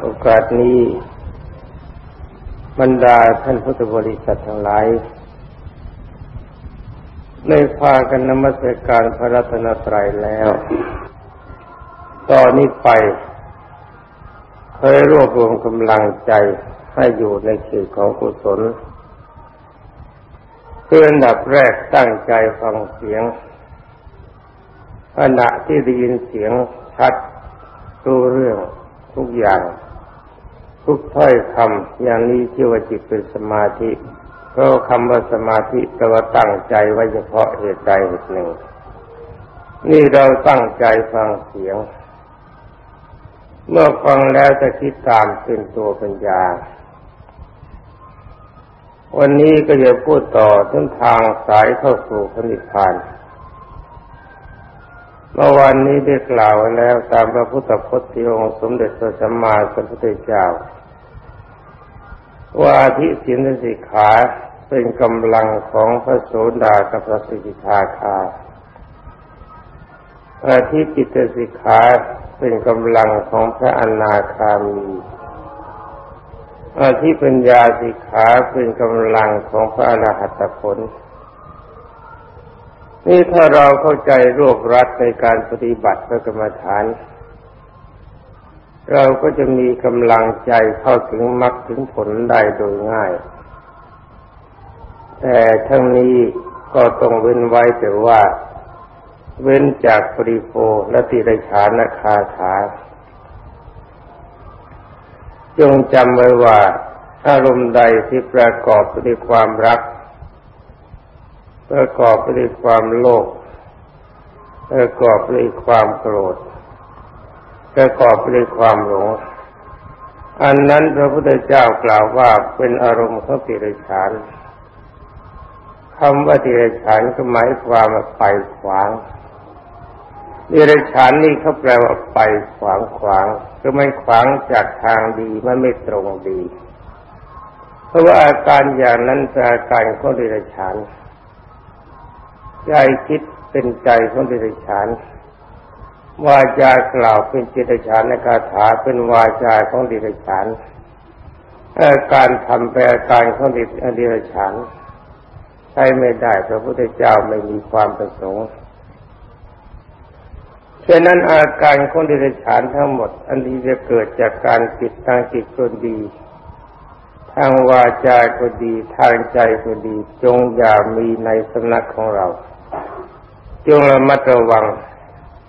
โอกาสนี้บรรดาท่านพุทธบริษัททั้งหลายได้พากันนมัสการพระรัตนตรัยแล้ว ตอนนี้ไปเคยรวบรวมกำลังใจให้อยู่ในเขตของกุศลเพื่อนดับแรกตั้งใจฟังเสียงขณะที่ได้ยินเสียงชัดรู้เรื่อง ทุกอย่าง ทุกถ้อยคำอย่างนี้ที่ว่าจิตเป็นสมาธิเพราะคำว่าสมาธิแปลว่าตั้งใจไว้เฉพาะเหตุใดเหตุหนึ่ง นี่เราตั้งใจฟังเสียง เมื่อฟังแล้วจะคิดตามเป็นตัวปัญญา วันนี้ก็จะพูดต่อถึงทางสายเข้าสู่พระนิพพาน เมื่อวันนี้ได้กล่าวแล้วตามพระพุทธพจน์ที่องค์สมเด็จพระสัมมาสัมพุทธเจ้า ว่าทิศีลสิกขาเป็นกำลังของพระโสดากับพระสิกขาคาอาทิจิตสิกขาเป็นกำลังของพระอนาคามีอาทิปัญญาสิกขาเป็นกำลังของพระอรหัตผล นี่ถ้าเราเข้าใจรวบรัดในการปฏิบัติพระกรรมฐาน เราก็จะมีกำลังใจเข้าถึงมรรคถึงผลได้โดยง่าย แต่ทั้งนี้ก็ต้องเว้นไว้แต่ว่า เว้นจากปริโภและติรชานคาถาจงจำไว้ว่าอารมณ์ใดที่ประกอบด้วยความรัก ประกอบไปด้วยความโลภประกอบไปด้วยความโกรธประกอบไปด้วยความหลงอันนั้นพระพุทธเจ้ากล่าวว่าเป็นอารมณ์ของติรฉานคำว่าติรฉานก็หมายความว่าไปขวางติรฉานนี่เขาแปลว่าไปขวางขวางก็ไม่ขวางจากทางดีมันไม่ตรงดี เพราะว่าอาการอย่างนั้นเป็นอาการของติรฉาน ใจคิดเป็นใจของดิฉานวาจากล่าวเป็นจิตฉานในคาถาเป็นวาจาของดิฉานการทำแปลการของดิดิฉานใช้ไม่ได้พระพุทธเจ้าไม่มีความประสงค์ฉะนั้นอาการของดิฉานทั้งหมด อันนี้จะเกิดจากการจิตทางจิตก็ดี ทางวาจาก็ดี ทางใจก็ดี จงอย่ามีในสำนักของเรา จงระมัดระวัง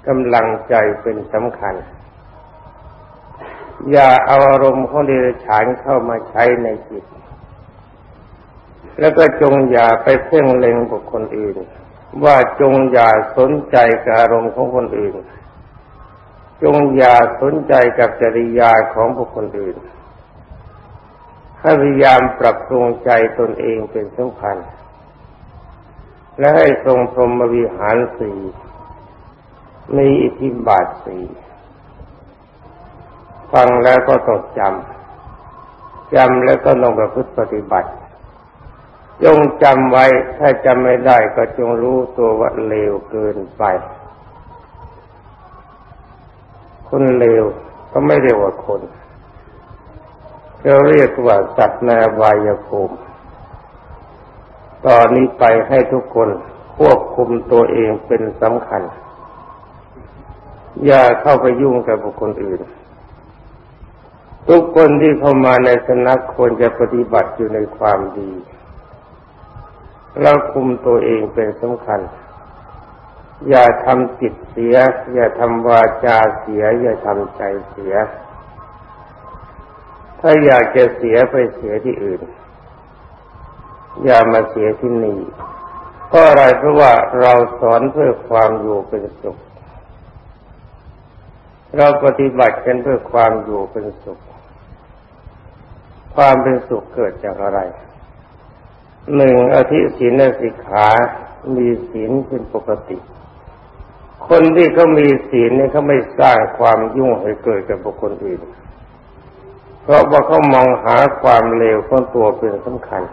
กำลังใจเป็นสำคัญ อย่าเอาอารมณ์ของเดรัจฉานเข้ามาใช้ในจิต แล้วก็จงอย่าไปเพ่งเล็งบุคคลอื่น ว่าจงอย่าสนใจกับอารมณ์ของคนอื่น จงอย่าสนใจกับจริยาของบุคคลอื่นให้พยายามปรับปรุงใจตนเองเป็นสำคัญ และให้ทรงพรหมวิหารสี่มีอิทธิบาทสี่ฟังแล้วก็ต้องจำจำแล้วก็ลงประพฤติปฏิบัติ จงจำไว้ถ้าจำไม่ได้ก็จงรู้ตัวว่าเลวเกินไป คนเลวก็ไม่เรียกว่าคนเราเรียกว่าสัตว์นาบายภูมิ ตอนนี้ไปให้ทุกคนควบคุมตัวเองเป็นสำคัญ อย่าเข้าไปยุ่งกับบุคคลอื่น ทุกคนที่เข้ามาในสนักควรจะปฏิบัติอยู่ในความดีเราคุมตัวเองเป็นสำคัญ อย่าทำจิตเสีย อย่าทำวาจาเสีย อย่าทำใจเสีย ถ้าอยากจะเสียไปเสียที่อื่น อย่ามาเสียที่นี่เพราะอะไรเพราะว่าเราสอนเพื่อความอยู่เป็นสุข เราปฏิบัติกันเพื่อความอยู่เป็นสุข ความเป็นสุขเกิดจากอะไรหนึ่งอธิศีลสิกขา มีศีลเป็นปกติ คนที่เขามีศีลเนี่ยเขาไม่สร้างความยุ่งให้เกิดกับบุคคลอื่น เพราะว่าเขามองหาความเลวของตัวเป็นสำคัญ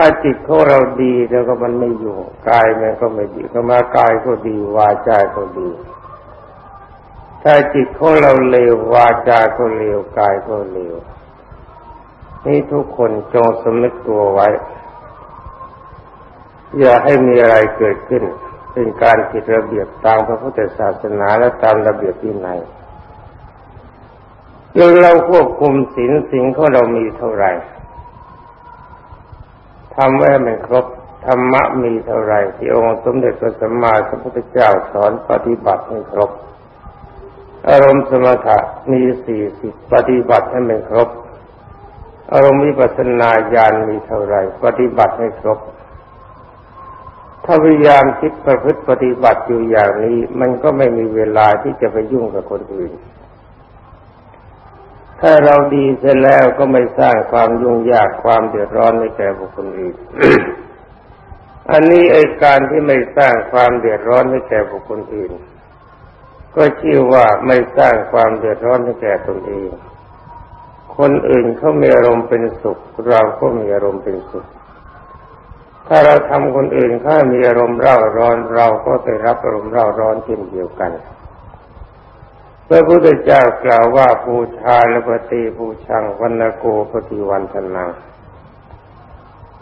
ถ้าจิตของเราดีแล้วก็มันไม่อยู่กายมันก็ไม่ดีก็มากายก็ดี วาจาก็ดี ถ้าจิตของเราเลววาจาก็เลวกายก็เลวนี่ทุกคนจงสำนึกตัวไว้ อย่าให้มีอะไรเกิดขึ้น เป็นการผิดระเบียบตามพระพุทธศาสนาและตามระเบียบที่ไหนเราควบคุมศีลสิ่งของเรามีเท่าไหร่ ทำไว้มันครบธรรมะมีเท่าไรที่องค์สมเด็จพระสัมมาสัมพุทธเจ้าสอนปฏิบัติให้ครบ อารมณ์สมถะมีสี่สิบปฏิบัติให้มันครบ อารมณ์วิปัสสนาญาณมีเท่าไรปฏิบัติให้ครบ ถ้าพยายามคิดประพฤติปฏิบัติอยู่อย่างนี้ มันก็ไม่มีเวลาที่จะไปยุ่งกับคนอื่น ถ้าเราดีเสร็จแล้วก็ไม่สร้างความยุ่งยากความเดือดร้อนให้แก่บุคคลอื่น อันนี้ไอการที่ไม่สร้างความเดือดร้อนให้แก่บุคคลอื่น ก็ชื่อว่าไม่สร้างความเดือดร้อนให้แก่ตนเอง คนอื่นเขามีอารมณ์เป็นสุข เราก็มีอารมณ์เป็นสุข ถ้าเราทำคนอื่นเขามีอารมณ์เร่าร้อน เราก็ได้รับอารมณ์เร่าร้อนเช่นเดียวกัน พระพุทธเจ้ากล่าวว่าบูชาลปฏิบูชังวันโกปฏิวันทนัง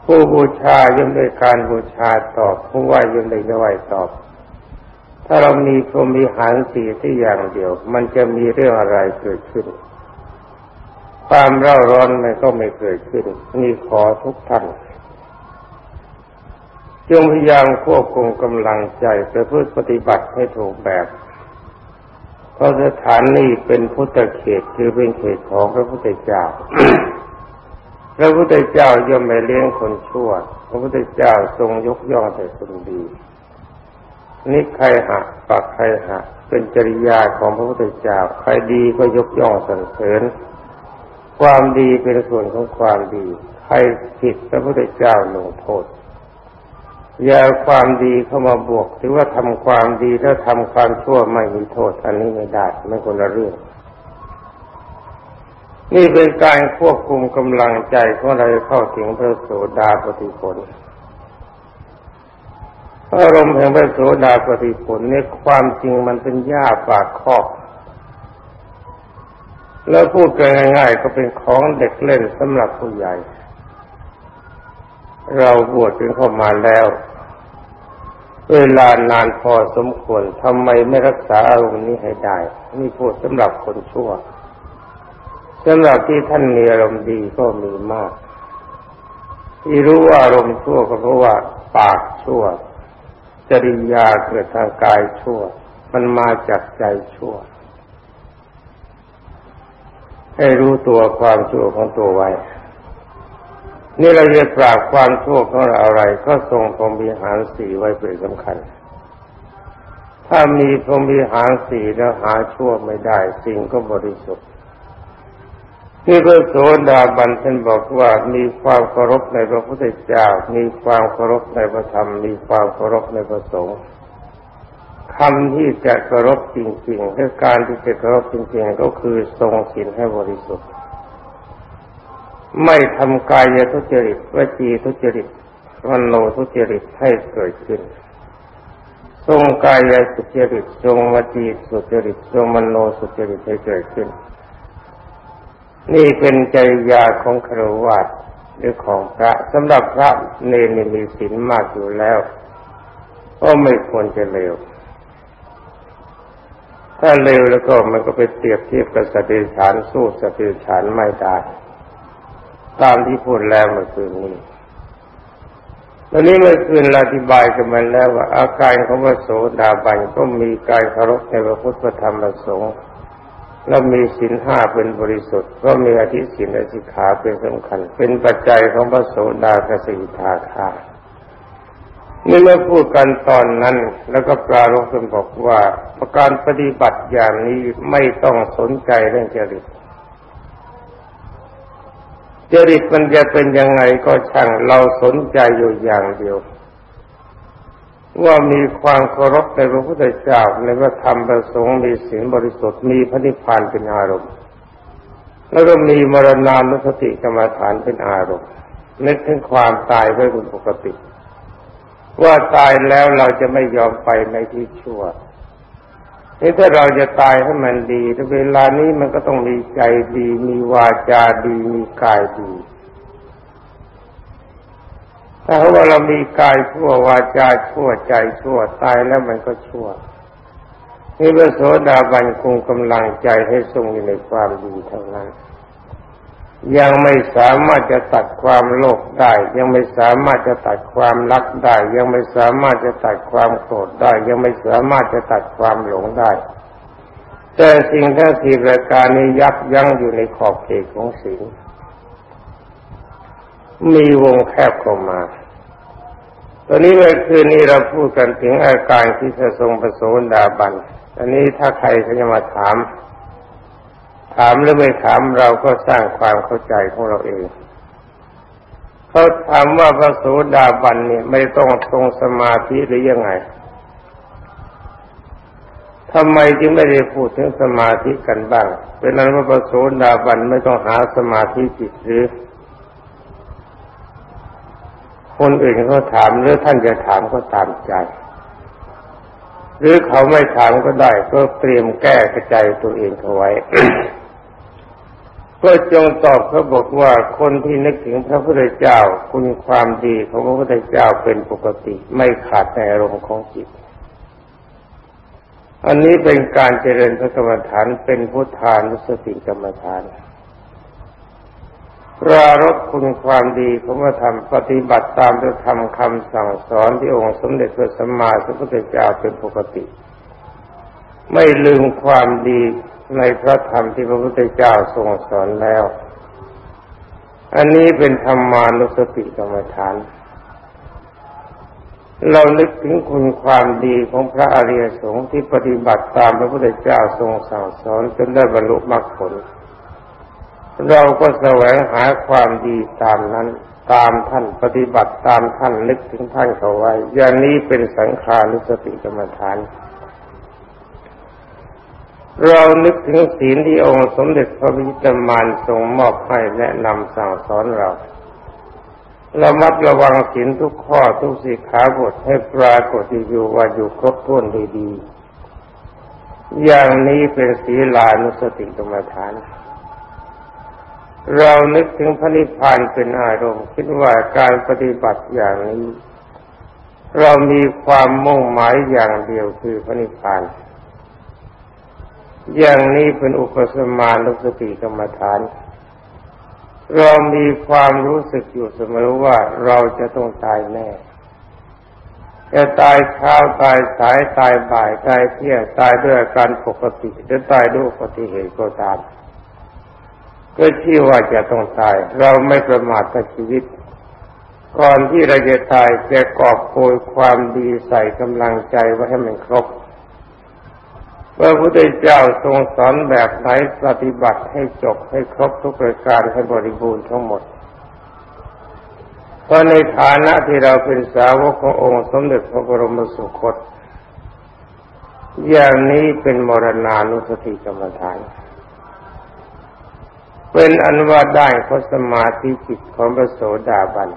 ผู้บูชาย่อมได้การบูชาตอบผู้ไหวย่อมได้ไหวตอบ ถ้าเรามีพรมีหารสีที่อย่างเดียว มันจะมีเรื่องอะไรเกิดขึ้น ความเร่าร้อนมันก็ไม่เกิดขึ้น นี่ขอทุกท่านจงพยายามควบคุมกำลังใจไปเพื่อปฏิบัติให้ถูกแบบ เพราะสถานนี้เป็นพุทธเขตคือเป็นเขตของพระพุทธเจ้า พระพุทธเจ้าย่อมไม่เลี้ยงคนชั่ว พระพุทธเจ้าทรงยกย่องแต่คนดีนิใครหักปักใครหักเป็นจริยาของพระพุทธเจ้า ใครดีก็ยกย่องสรรเสริญ ความดีเป็นส่วนของความดี ใครผิดพระพุทธเจ้าลงโทษ อย่าความดีเข้ามาบวกถือว่าทำความดีถ้าทำความชั่วไม่มีโทษ อันนี้ไม่ได้ไม่คนละเรื่อง นี่เป็นการควบคุมกำลังใจของเราเข้าถึงพระโสดาปฏิผลอารมณ์แห่งพระโสดาปฏิผลนี่ความจริงมันเป็นหญ้าปากคอก แล้วพูดกันง่าย ๆ ก็เป็นของเด็กเล่นสำหรับผู้ใหญ่ เราบวชกันเข้ามาแล้ว เวลานานพอสมควรทำไมไม่รักษาอารมณ์นี้ให้ได้ นี่พูดสำหรับคนชั่วสำหรับที่ท่านมีอารมณ์ดีก็มีมาก ที่รู้ว่าอารมณ์ชั่วก็เพราะว่าปากชั่ว จริยาเกิดทางกายชั่ว มันมาจากใจชั่ว ให้รู้ตัวความชั่วของตัวไว้ นี่เราจะปราบความชั่วของเราอะไร ก็ทรงพรหมีหารสีไว้เป็นสำคัญ ถ้ามีพรหมีหารสีแล้วหาชั่วไม่ได้ สิ่งก็บริสุทธิ์นี่พระโสดาบันท่านบอกว่ามีความเคารพในพระพุทธเจ้า มีความเคารพในพระธรรม มีความเคารพในพระสงฆ์คำที่จะเคารพจริงๆและการที่จะเคารพจริงๆ ก็คือทรงศีลให้บริสุทธิ์ ไม่ทำกายทุจริตวจีทุจริตวันโนทุจริตให้เกิดขึ้นทรงกายสุจริตทรงวจีสุจริตทรงมโนสุจริตให้เกิดขึ้น นี่เป็นจริยาของครวัตหรือของพระสำหรับพระเนรมีศีลมากอยู่แล้ว ก็ไม่ควรจะเลวถ้าเลวแล้วก็มันก็ไปเปรียบเทียบกับสติฉานสู้สติฉานไม่ได้ ตามที่พูดแล้วเมื่อคืนนี้ตอนนี้เมื่อคืนอธิบายกันมาแล้วว่า อาการของพระโสดาบันก็มีการเคารพในพระพุทธธรรมประสงค์แล้วมีศีลห้าเป็นบริสุทธิ์ ก็มีอธิศีลอธิขาเป็นสำคัญ เป็นปัจจัยของพระโสดากสิทาคานี่เมื่อพูดกันตอนนั้นแล้วก็ปรารภกันบอกว่าประการปฏิบัติอย่างนี้ไม่ต้องสนใจเรื่องจริต จริตมันจะเป็นยังไงก็ช่างเราสนใจอยู่อย่างเดียว ว่ามีความเคารพในพระพุทธเจ้าในพระธรรมประสงค์มีศีลบริสุทธิ์มีพระนิพพานเป็นอารมณ์ แล้วก็มีมรณานุสติกรรมฐานเป็นอารมณ์นึกถึงความตายไว้เป็นปกติ ว่าตายแล้วเราจะไม่ยอมไปในที่ชั่ว นี่ถ้าเราจะตายให้มันดีถ้าเวลานี้มันก็ต้องมีใจดี มีวาจาดี มีกายดี ถ้าว่าเรามีกายชั่ววาจาชั่วใจชั่วตายแล้วมันก็ชั่วนี่พระโสดาบันคงกำลังใจให้ทรงอยู่ในความดีเท่านั้น ยังไม่สามารถจะตัดความโลภได้ ยังไม่สามารถจะตัดความรักได้ ยังไม่สามารถจะตัดความโกรธได้ ยังไม่สามารถจะตัดความหลงได้ แต่สิ่งทั้งสี่ประการนี้ยับยั้งอยู่ในขอบเขตของสิ่งมีวงแคบเข้ามาตอนนี้เมื่อคืนนี้เราพูดกันถึงอาการที่จะทรงประโสดาบันอันนี้ถ้าใครเขาจะมาถาม ถามหรือไม่ถามเราก็สร้างความเข้าใจของเราเองเขาถามว่าพระโสดาบันเนี่ยไม่ต้องทรงสมาธิหรือยังไงทำไมจึงไม่ได้พูดถึงสมาธิกันบ้าง เป็นนั้นว่าพระโสดาบันไม่ต้องหาสมาธิจิตหรือ คนอื่นเขาถามหรือท่านจะถามก็ตามใจ หรือเขาไม่ถามก็ได้ ก็เตรียมแก้กระจายตัวเองเอาไว้ ก็จงตอบเขาบอกว่าคนที่นึกถึงพระพุทธเจ้าคุณความดีของพระพุทธเจ้าเป็นปกติไม่ขาดในอารมณ์ของจิต อันนี้เป็นการเจริญพระกรรมฐานเป็นพุทธานุสติกรรมฐานปรารบคุณความดีของพระธรรมปฏิบัติตามพระธรรมคำสั่งสอนที่องค์สมเด็จพระสัมมาสัมพุทธเจ้าเป็นปกติ ไม่ลืมความดี ในพระธรรมที่พระพุทธเจ้าทรงสอนแล้ว อันนี้เป็นธรรมานุสติกรรมฐาน เรานึกถึงคุณความดีของพระอริยสงฆ์ที่ปฏิบัติตามพระพุทธเจ้าทรงสั่งสอนจนได้บรรลุมรรคผล เราก็แสวงหาความดีตามนั้นตามท่านปฏิบัติตามท่านนึกถึงท่านเขาไว้ อย่างนี้เป็นสังขารุสติกรรมฐาน เรานึกถึงศีลที่องค์สมเด็จพระวิจิตรมานทรงมอบให้แนะนำสั่งสอนเราเรามัดระวังศีลทุกข้อทุกสิขาบทให้ปรากฏอยู่ว่าอยู่ครบถ้วนดีๆอย่างนี้เป็นศีลานุสติกรรมฐาน เรานึกถึงพระนิพพานเป็นอารมณ์คิดว่าการปฏิบัติอย่างนี้ เรามีความมุ่งหมายอย่างเดียวคือพระนิพพาน อย่างนี้เป็นอุปสมานุสติกรรมฐาน เรามีความรู้สึกอยู่เสมอว่าเราจะต้องตายแน่ จะตายเช้าตายสายตายบ่ายตายเที่ยงตายด้วยการปกติหรือตายด้วยอุบัติเหตุก็ตามก็ชื่อว่าจะต้องตาย เราไม่ประมาทชีวิต ก่อนที่เราจะตายจะกอบโกยความดีใส่กำลังใจไว้ให้มันครบ พระพุทธเจ้าทรงสอนแบบไหนปฏิบัติให้จบให้ครบทุกประการให้บริบูรณ์ทั้งหมด เพราะในฐานะที่เราเป็นสาวกขององค์สมเด็จพระบรมสุคต อย่างนี้เป็นมรณานุสติกรรมฐาน เป็นอันว่าได้พระสมาธิจิตของพระโสดาบัน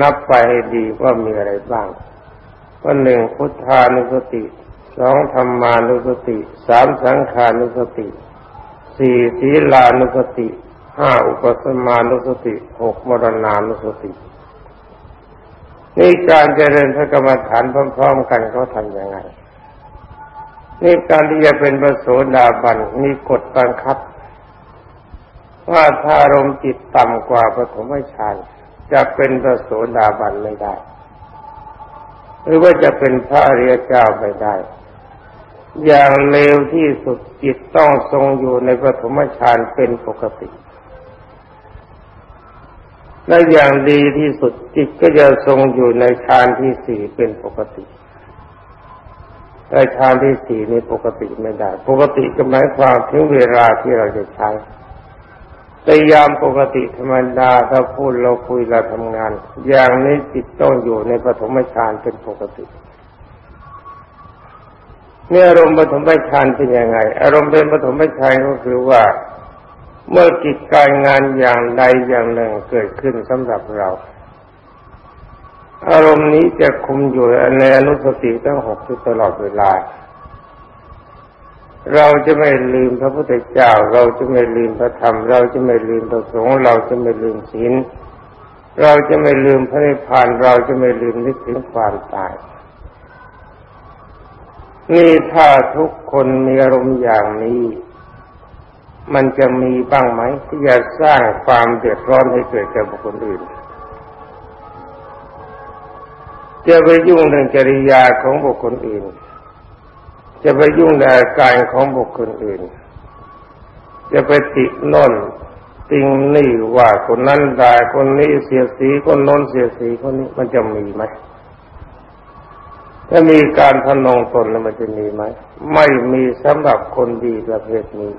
นับไปให้ดีว่ามีอะไรบ้างว่าหนึ่งพุทธานุสติ สองธรรมานุสติสามสังขานุสติสี่ศีลานุสติห้าอุปสมานุสติหกมรณานุสตินี่การเจริญพระกรรมฐานพร้อมๆกันเขาทำยังไง นี่การที่จะเป็นพระโสดาบันมีกฎบังคับ ว่าถ้ารมจิตต่ำกว่าปฐมฌานจะเป็นพระโสดาบันไม่ได้ หรือว่าจะเป็นพระอริยเจ้าไม่ได้ อย่างเลวที่สุดจิตต้องทรงอยู่ในปฐมฌานเป็นปกติ และอย่างดีที่สุดจิตก็จะทรงอยู่ในฌานที่สี่เป็นปกติ แต่ฌานที่สี่นี่ปกติไม่ได้ ปกติก็หมายความถึงเวลาที่เราจะใช้แต่ยามปกติธรรมดาถ้าพูดเราคุยเราทำงาน อย่างนี้จิตต้องอยู่ในปฐมฌานเป็นปกติ เนี่ยอารมณ์ปฐมฌานเป็นยังไง อารมณ์เป็นปฐมฌานก็คือว่า เมื่อกิจการงานอย่างใดอย่างหนึ่งเกิดขึ้นสำหรับเรา อารมณ์นี้จะคุมอยู่ในอนุสติตั้งหกตลอดเวลา เราจะไม่ลืมพระพุทธเจ้า เราจะไม่ลืมพระธรรม เราจะไม่ลืมพระสงฆ์เราจะไม่ลืมศีลเราจะไม่ลืมพระนิพพานเราจะไม่ลืมนึกถึงความตาย นี่ถ้าทุกคนมีอารมณ์อย่างนี้ มันจะมีบ้างไหมที่จะสร้างความเดือดร้อนให้เกิดแก่บุคคลอื่น จะไปยุ่งเรื่องจริยาของบุคคลอื่น จะไปยุ่งในอาการของบุคคลอื่น จะไปติน่นติงนี่ว่าคนนั้นได้คนนี้เสียสีคนน้นเสียสีคนนี้มันจะมีไหม ถ้ามีการพนงตนแล้วมันจะมีไหม ไม่มีสำหรับคนดีประเภทนี้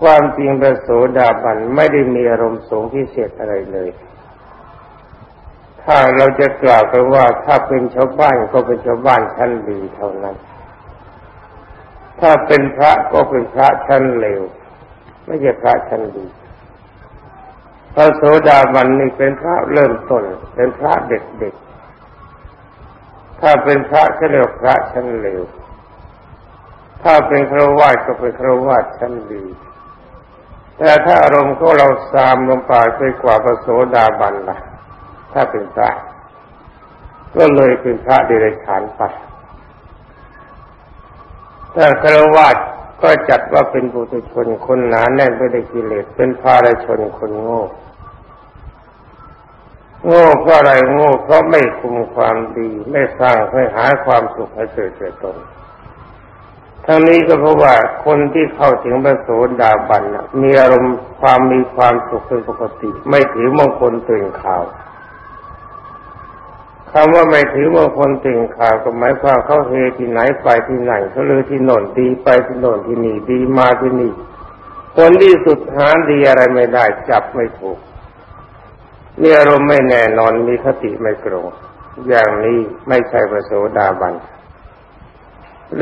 ความจริงพระโสดาบันไม่ได้มีอารมณ์สูงพิเศษอะไรเลย ถ้าเราจะกล่าวกันว่าถ้าเป็นชาวบ้านก็เป็นชาวบ้านชั้นดีเท่านั้น ถ้าเป็นพระก็เป็นพระชั้นเลวไม่ใช่พระชั้นดีพระโสดาบันนี่เป็นพระเริ่มต้นเป็นพระเด็กๆ ถ้าเป็นพระก็เรียกพระชั้นเลว ถ้าเป็นครวาสก็เป็นครวาสชั้นดี แต่ถ้าอารมณ์ของเราสามลงไปไปกว่าพระโสดาบันล่ะ ถ้าเป็นพระ ก็เลยเป็นพระเดรัจฉานไปถ้าครวาสก็จัดว่าเป็นบุตรชนคนหนาแน่นไปด้วยกิเลสเป็นภารชนคนโง่ โง่เพราะอะไรโง่เพราะไม่คุมความดี ไม่สร้างไม่หาความสุขให้เกิดแก่ตนทั้งนี้ก็เพราะว่าคนที่เข้าถึงพระโสดาบันมีอารมณ์ความมีความสุขเป็นปกติ ไม่ถือมงคลตื่นข่าวคำว่าไม่ถือว่าคนติ่งข่าวก็หมายความเขาเฮที่ไหนไปที่ไหนเขาเลยที่โน่นดีไปที่โน่นที่นี่ดีมาที่นี่คนที่สุดหาดีอะไรไม่ได้จับไม่ถูก มีอารมณ์ไม่แน่นอนมีคติไม่ตรงอย่างนี้ไม่ใช่พระโสดาบัน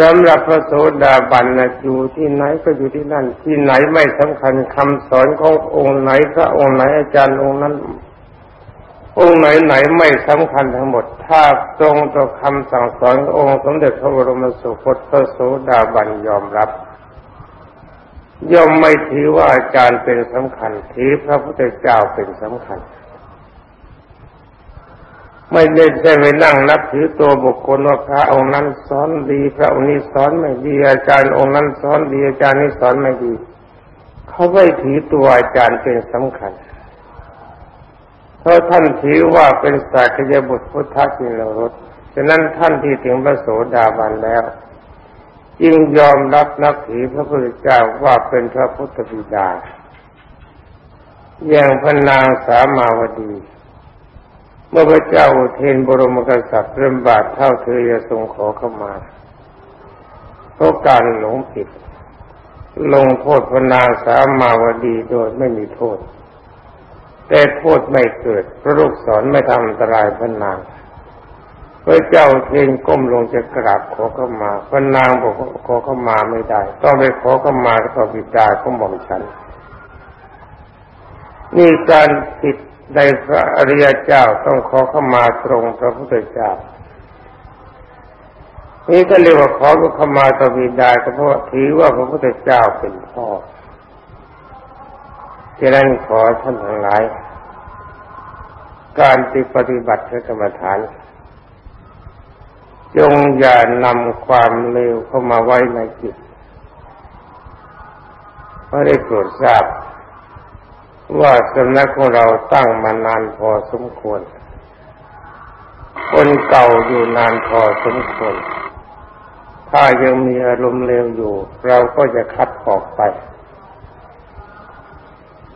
สำหรับพระโสดาบันนะอยู่ที่ไหนก็อยู่ที่นั่น ที่ไหนไม่สำคัญคำสอนขององค์ไหนพระองค์ไหนอาจารย์องค์นั้น องค์ไหนไหนไม่สำคัญทั้งหมด ถ้าตรงต่อคำสั่งสอนองค์สมเด็จพระบรมสุคตพระโสดาบันยอมรับ ย่อมไม่ถือว่าอาจารย์เป็นสำคัญถือพระพุทธเจ้าเป็นสำคัญ ไม่ได้ใช่ไปนั่งนับถือตัวบุคคลว่าพระองค์นั้นสอนดีพระองค์นี้สอนไม่ดีอาจารย์องค์นั้นสอนดีอาจารย์นี้สอนไม่ดี เขาไม่ถือตัวอาจารย์เป็นสำคัญเพราะท่านถือว่าเป็นสักยบุตรพุทธจินรสฉะนั้นท่านที่ถึงพระโสดาบันแล้ว จึงยอมรับนับถือพระพุทธเจ้าว่าเป็นพระพุทธบิดาอย่างพระนางสามาวดี เมื่อพระเจ้าเทนบรมกษัตริย์เริ่มบาทเท่าเธอจะทรงขอเข้ามาเพราะการหลงผิด ลงโทษพนางสามาวดีโดยไม่มีโทษ แต่โทษไม่เกิดพระลูกสอนไม่ทำอันตรายพนางพระเจ้าเทนก้มลงจะกราบขอเข้ามาพนางบอกขอเข้ามาไม่ได้ ต้องไปขอเข้ามาต่อบิดาของหม่อมฉันนี่การผิด ในพระอริยเจ้าต้องขอเข้ามาตรงพระพุทธเจ้านี่ก็เรียกว่าขอเข้ามาต่อบิดาก็เพราะถือว่าพระพุทธเจ้าเป็นพ่อฉะนั้นขอท่านทั้งหลาย การที่ปฏิบัติพระกรรมฐานจงอย่านำความเลวเข้ามาไว้ในจิตเพราะได้โปรดทราบ ว่าสำนักของเราตั้งมานานพอสมควร คนเก่าอยู่นานพอสมควร ถ้ายังมีอารมณ์เลวอยู่ เราก็จะคัดออกไป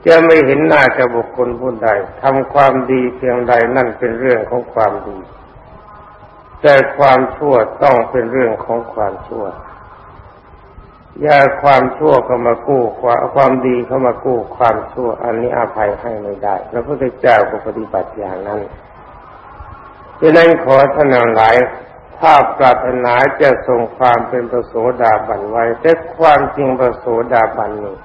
จะไม่เห็นหน้าจะบุคคลผู้ใดทำความดีเพียงใดนั่นเป็นเรื่องของความดี แต่ความชั่วต้องเป็นเรื่องของความชั่ว อย่าความชั่วเข้ามากู้ความความดีเข้ามากู้ความชั่ว อันนี้อาภัยให้ไม่ได้พระพุทธเจ้าก็ปฏิบัติอย่างนั้นดังนั้นขอท่านหลายถ้าปรารถนาจะทรงความเป็นประโสดาบันไว้แต่ความจริงประโสดาบันนี้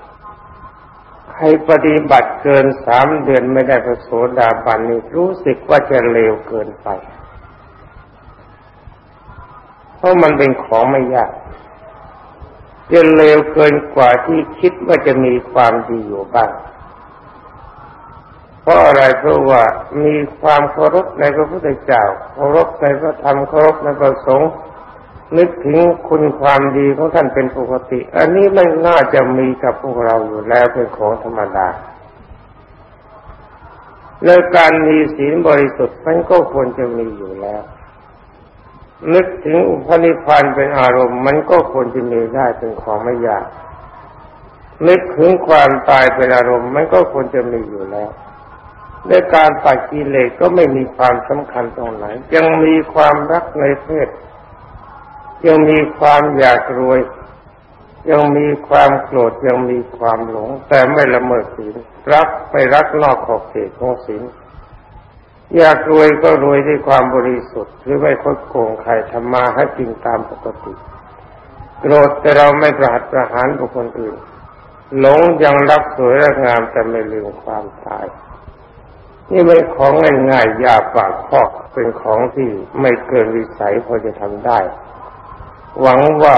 ใครปฏิบัติเกินสามเดือนไม่ได้พระโสดาบันนี่รู้สึกว่าจะเลวเกินไป เพราะมันเป็นของไม่ยาก จะเลวเกินกว่าที่คิดว่าจะมีความดีอยู่บ้าง เพราะอะไรเพราะว่ามีความเคารพในพระพุทธเจ้าเคารพในพระธรรมเคารพในพระสงฆ์นึกถึงคุณความดีของท่านเป็นปกติ อันนี้ไม่น่าจะมีกับพวกเราอยู่แล้วเป็นของธรรมดาและการมีศีลบริสุทธิ์มันก็ควรจะมีอยู่แล้ว นึกถึงอุปนิพานเป็นอารมณ์ มันก็ควรจะมีได้เป็นของไม่ยากนึกถึงความตายเป็นอารมณ์ มันก็ควรจะมีอยู่แล้วในการปัดกิเลสก็ไม่มีความสำคัญตรงไหน ยังมีความรักในเพศ ยังมีความอยากรวย ยังมีความโกรธยังมีความหลง แต่ไม่ละเมิดศีลรักไปรักนอกขอบเขตของศีล อยากรวยก็รวยด้วยความบริสุทธิ์ หรือไม่คดโกงใครทำมาให้จริงตามปกติ โกรธแต่เราไม่ประหัตประหารบุคคลอื่น หลงยังรักสวยรักงามแต่ไม่ลืมความตาย นี่เป็นของง่ายๆยาปากคอกเป็นของที่ไม่เกินวิสัยพอจะทำได้ หวังว่า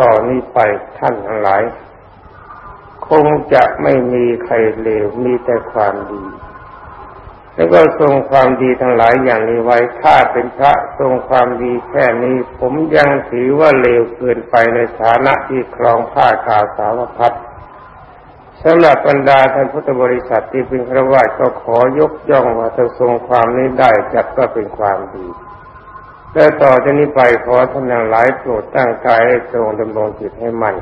ต่อนนี้ไปท่านทั้งหลาย คงจะไม่มีใครเลวมีแต่ความดี แล้วก็ทรงความดีทั้งหลายอย่างนี้ไว้ถ้าเป็นพระทรงความดีแค่นี้ ผมยังถือว่าเลวเกินไปในฐานะที่ครองผ้าคาวสาวพัดสำหรับบรรดาท่านพุทธบริษัทที่เป็นคระวญก็ขอยกย่องว่าถ้าทรงความนี้ได้จัดก็เป็นความดีและต่อจากนี้ไปขอท่านทั้งหลายโปรดตั้งกายให้ตรงดำรงจิตให้มั่น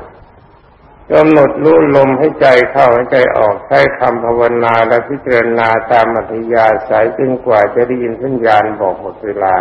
กำหนดรู้ลมให้ใจเข้าให้ใจออกใช้คำภาวนาและพิจารณาตามอัธยาศัยจนกว่าจะได้ยินสัญญาณบอกหมดเวลา